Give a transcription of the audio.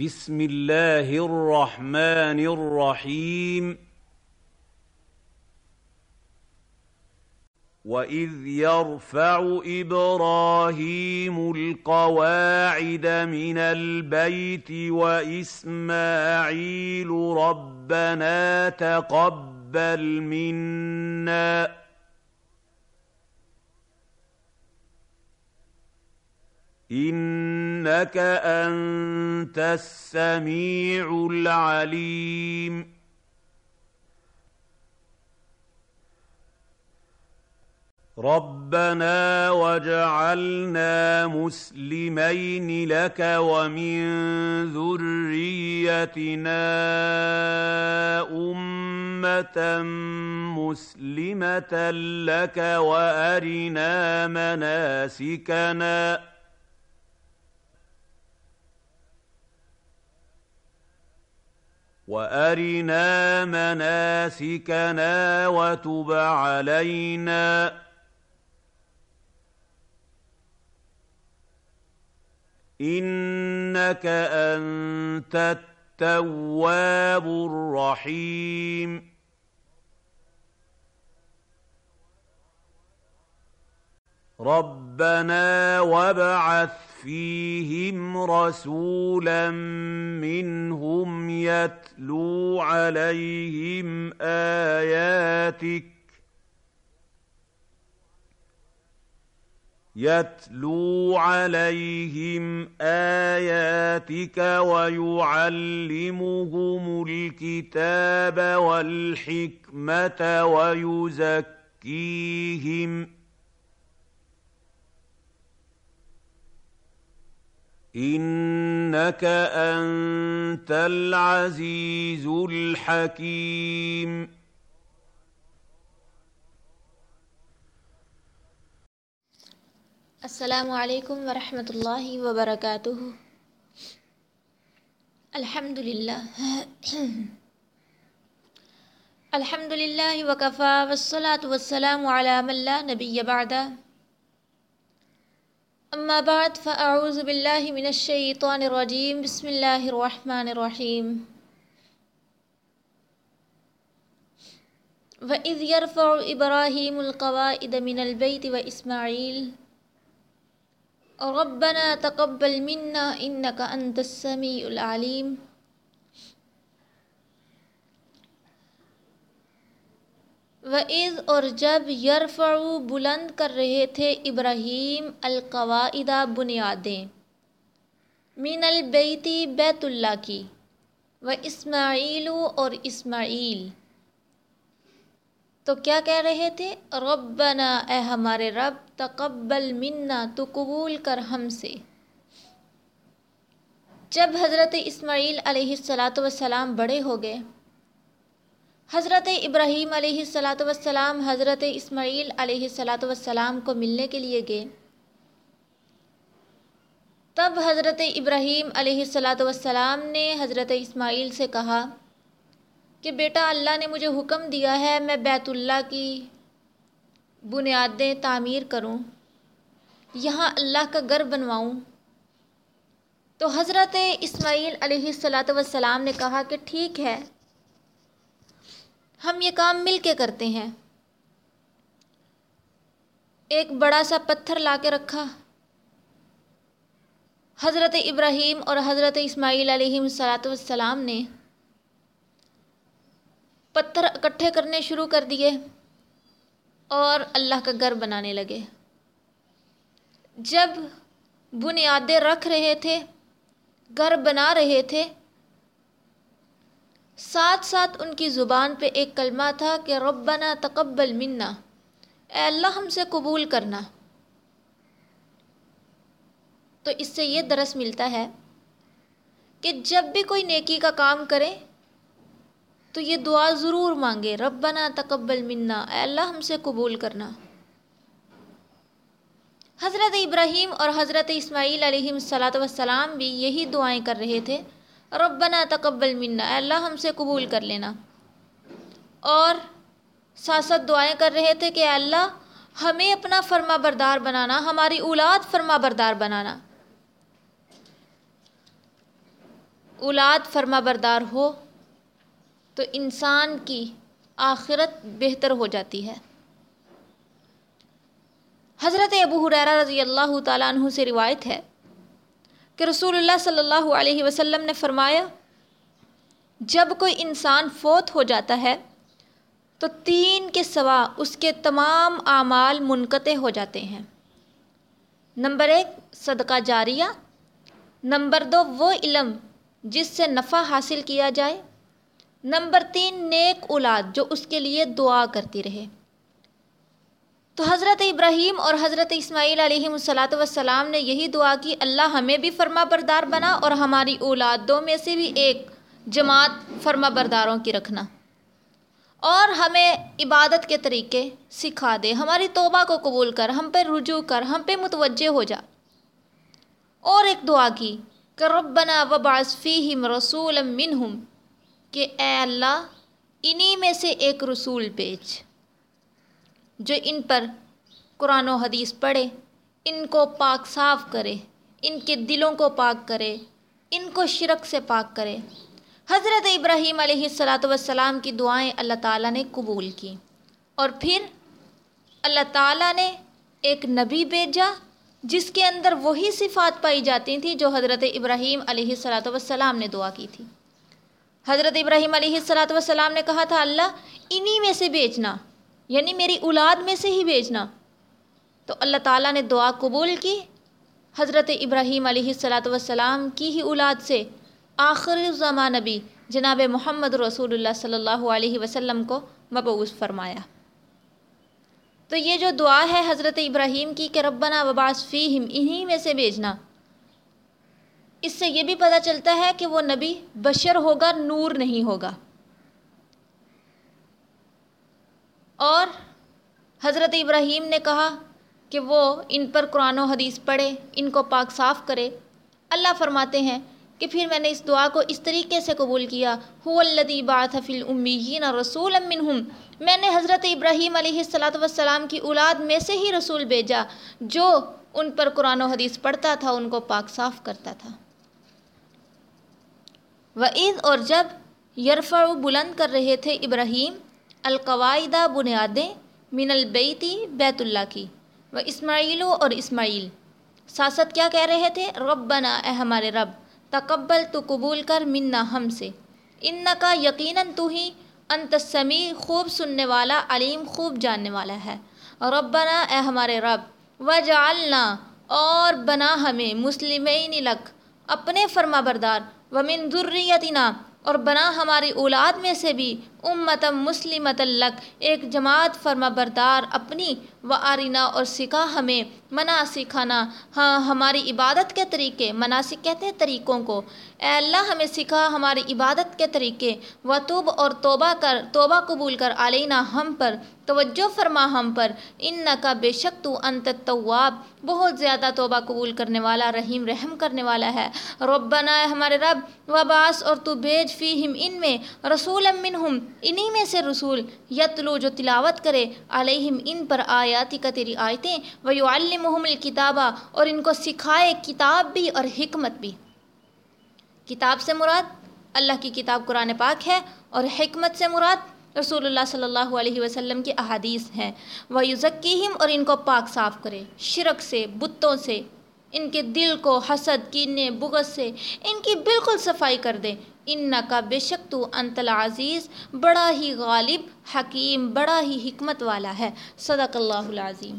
بسم الله الرحمن الرحيم واذ يرفع ابراهيم القواعد من البيت واسماعيل ربنا تقبل منا انك انت السميع العليم. ربنا واجعلنا مسلمين لك ومن ذريتنا امه مسلمه لك وارنا مناسكنا. وارنا مناسكنا وتب علينا انك انت التواب الرحيم ربنا وابعث فيهم رسولا منهم يتلو عليهم اياتك يتلو عليهم اياتك ويعلمهم الكتاب والحكمه ويزكيهم انك انت العزيز الحكيم السلام علیکم ورحمۃ اللہ وبرکاتہ الحمد للہ الحمد للہ وکفا والصلاة والسلام علی من لا نبی بعد اما بعد فاعوذ باللہ من الشیطان الرجیم، بسم اللہ الرحمن الرحیم. وَإِذْ يَرْفَعُ إِبْرَاهِيمُ الْقَوَائِدَ مِنَ الْبَيْتِ وَإِسْمَاعِيلُ، رَبَّنَا تَقَبَّلْ مِنَّا إِنَّكَ أَنْتَ السَّمِيعُ الْعَلِيمُ. وَإِذْ اور جب یرفع بلند کر رہے تھے ابراہیم القواعدہ بنیادیں من البیتی بیت اللہ کی و اسماعیل اور اسماعیل تو کیا کہہ رہے تھے؟ ربنا اے ہمارے رب، تقبل منا، تو قبول کر ہم سے۔ جب حضرت اسماعیل علیہ الصلاۃ والسلام بڑے ہو گئے حضرت ابراہیم علیہ الصلاۃ والسلام، حضرت اسماعیل علیہ الصلاۃ والسلام کو ملنے کے لیے گئے۔ تب حضرت ابراہیم علیہ الصلاۃ والسلام نے حضرت اسماعیل سے کہا کہ بیٹا، اللہ نے مجھے حکم دیا ہے، میں بیت اللہ کی بنیادیں تعمیر کروں، یہاں اللہ کا گھر بنواؤں۔ تو حضرت اسماعیل علیہ الصلاۃ والسلام نے کہا کہ ٹھیک ہے۔ ہم یہ کام مل کے کرتے ہیں۔ ایک بڑا سا پتھر لا کے رکھا۔ حضرت ابراہیم اور حضرت اسماعیل علیہ الصلاۃ والسلام نے پتھر اکٹھے کرنے شروع کر دیے اور اللہ کا گھر بنانے لگے۔ جب بنیادیں رکھ رہے تھے، گھر بنا رہے تھے ساتھ ساتھ ان کی زبان پہ ایک کلمہ تھا کہ ربنا تقبل منا۔ اے اللہ، ہم سے قبول کرنا۔ تو اس سے یہ درس ملتا ہے کہ جب بھی کوئی نیکی کا کام کرے تو یہ دعا ضرور مانگے، ربنا تقبل منا۔ اے اللہ، ہم سے قبول کرنا۔ حضرت ابراہیم اور حضرت اسماعیل علیہ الصلاۃ والسلام بھی یہی دعائیں کر رہے تھے ربنا تقبل منا۔ اے اللہ، ہم سے قبول کر لینا۔ اور ساتھ ساتھ دعائیں کر رہے تھے کہ اے اللہ، ہمیں اپنا فرما بردار بنانا، ہماری اولاد فرما بردار بنانا۔ اولاد فرما بردار ہو تو انسان کی آخرت بہتر ہو جاتی ہے۔ حضرت ابو حریرہ رضی اللہ تعالیٰ عنہ سے روایت ہے کہ رسول اللہ صلی اللہ علیہ وسلم نے فرمایا، جب کوئی انسان فوت ہو جاتا ہے، تو تین کے سوا اس کے تمام اعمال منقطع ہو جاتے ہیں۔ نمبر ایک، صدقہ جاریہ۔ نمبر دو، وہ علم جس سے نفع حاصل کیا جائے۔ نمبر تین، نیک اولاد جو اس کے لیے دعا کرتی رہے۔ تو حضرت ابراہیم اور حضرت اسماعیل علیہ الصلاۃ والسلام نے یہی دعا کی، اللہ ہمیں بھی فرما بردار بنا اور ہماری اولادوں میں سے بھی ایک جماعت فرما برداروں کی رکھنا۔ اور ہمیں عبادت کے طریقے سکھا دے، ہماری توبہ کو قبول کر، ہم پہ رجوع کر، ہم پہ متوجہ ہو جا۔ اور ایک دعا کی کہ ربنا وبعث رسول منہم، کہ اے اللہ، انہی میں سے ایک رسول بھیج۔ جو ان پر قرآن و حدیث پڑھے، ان کو پاک صاف کرے، ان کے دلوں کو پاک کرے، ان کو شرک سے پاک کرے۔ حضرت ابراہیم علیہ السلاۃ والسلام کی دعائیں اللہ تعالیٰ نے قبول کی۔ اور پھر اللہ تعالیٰ نے ایک نبی بھیجا جس کے اندر وہی صفات پائی جاتی تھیں جو حضرت ابراہیم علیہ السلاۃ والسلام نے دعا کی تھی۔ حضرت ابراہیم علیہ السلاۃ والسلام نے کہا تھا، اللہ انہی میں سے بیچنا یعنی میری اولاد میں سے ہی بھیجنا۔ تو اللہ تعالیٰ نے دعا قبول کی حضرت ابراہیم علیہ السلاۃ والسلام کی ہی اولاد سے۔ آخر الزمان نبی جناب محمد رسول اللہ صلی اللہ علیہ وسلم کو مبعوث فرمایا۔ تو یہ جو دعا ہے حضرت ابراہیم کی کہ ربنا وباس فیہم، انہی میں سے بھیجنا۔ اس سے یہ بھی پتہ چلتا ہے کہ وہ نبی بشر ہوگا، نور نہیں ہوگا۔ اور حضرت ابراہیم نے کہا کہ وہ ان پر قرآن و حدیث پڑھے، ان کو پاک صاف کرے۔ اللہ فرماتے ہیں کہ پھر میں نے اس دعا کو اس طریقے سے قبول کیا۔ ہو الدی بات فی الامیین رسول منہم میں نے حضرت ابراہیم علیہ السلاۃ والسلام کی اولاد میں سے ہی رسول بھیجا، جو ان پر قرآن و حدیث پڑھتا تھا، ان کو پاک صاف کرتا تھا۔ وعید اور جب یرفع بلند کر رہے تھے ابراہیم القواعدہ بنیادیں من البیتی بیت اللہ کی، و اسماعیل اور اسماعیل۔ ساست کیا کہہ رہے تھے؟ ربنا، اے ہمارے رب، تقبل تو قبول کر منا ہم سے۔ ان کا یقیناً تو ہی انت سمیع خوب سننے والا، علیم، خوب جاننے والا ہے۔ ربنا، اے ہمارے رب، وجعلنا اور بنا ہمیں مسلمین لک، اپنے فرما بردار، ومن ذریتنا اور بنا ہماری اولاد میں سے بھی امت مسلمت الک ایک جماعت فرما بردار اپنی و آرینا اور سکھا ہمیں منا سکھانا ہاں ہماری عبادت کے طریقے مناسک کہتے ہیں طریقوں کو۔ اے اللہ، ہمیں سکھا ہماری عبادت کے طریقے۔ و توب اور توبہ کر، توبہ قبول کر۔ علینا ہم پر، توجہ فرما ہم پر۔ ان کا بے شک تو انت تواب بہت زیادہ توبہ قبول کرنے والا، رحیم رحم کرنے والا ہے۔ ربنا ہمارے رب، وباس اور تو بھیج فیہم ان میں رسول منہم۔ انہی میں سے رسول یتلو جو تلاوت کرے، علیہم ان پر آیاتی کا تیری آیتیں ویعلمہم الکتابہ اور ان کو سکھائے کتاب بھی اور حکمت بھی۔ کتاب سے مراد اللہ کی کتاب قرآن پاک ہے، اور حکمت سے مراد رسول اللہ صلی اللہ علیہ وسلم کی احادیث ہیں۔ وہ یوزکیم اور ان کو پاک صاف کرے۔ شرک سے، بتوں سے، ان کے دل کو حسد، کینے، بغض سے ان کی بالکل صفائی کر دے۔ ان کا بے شک تو انت عزیز بڑا ہی غالب، حکیم، بڑا ہی حکمت والا ہے۔ صدق اللہ العظیم۔